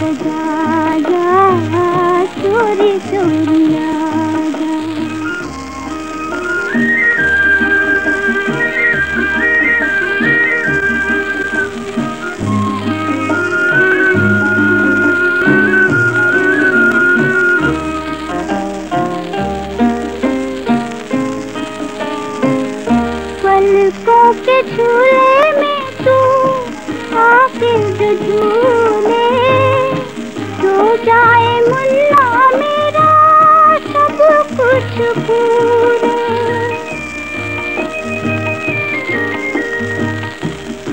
सजा जा। चोरी के झूले में तू आके झूले कुछ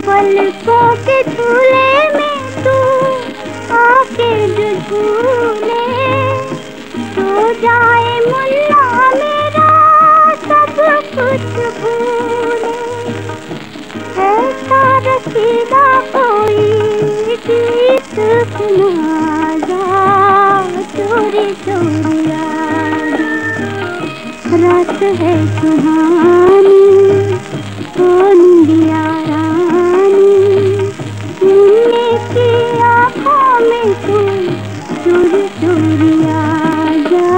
पलकों के झूले में तू आके जो झूले सो जाए मुल्ला मेरा सब कुछ भूले। ऐसा रसीदा है। सुहानी निंदिया रानी सुनने की में तू चोरी चोरी आजा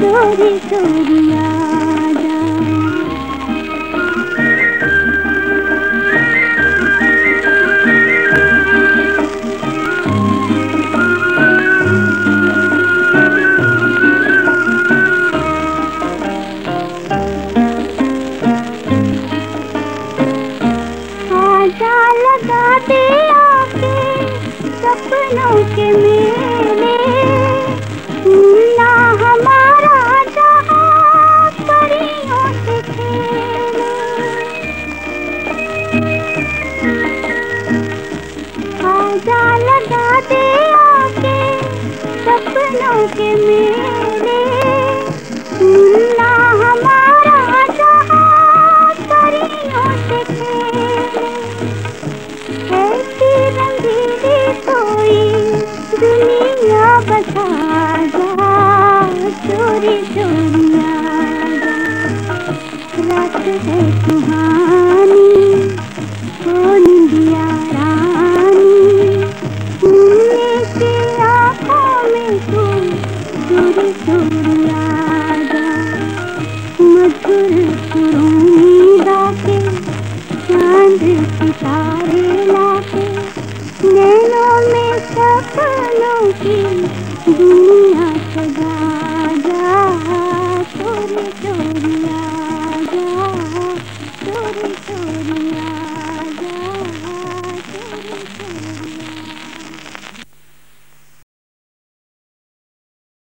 चोरी चोरी सपनों के मेले ना हमारा परियों से लगा दे आके सपनों के मेले। सपनों की दुनिया सजा।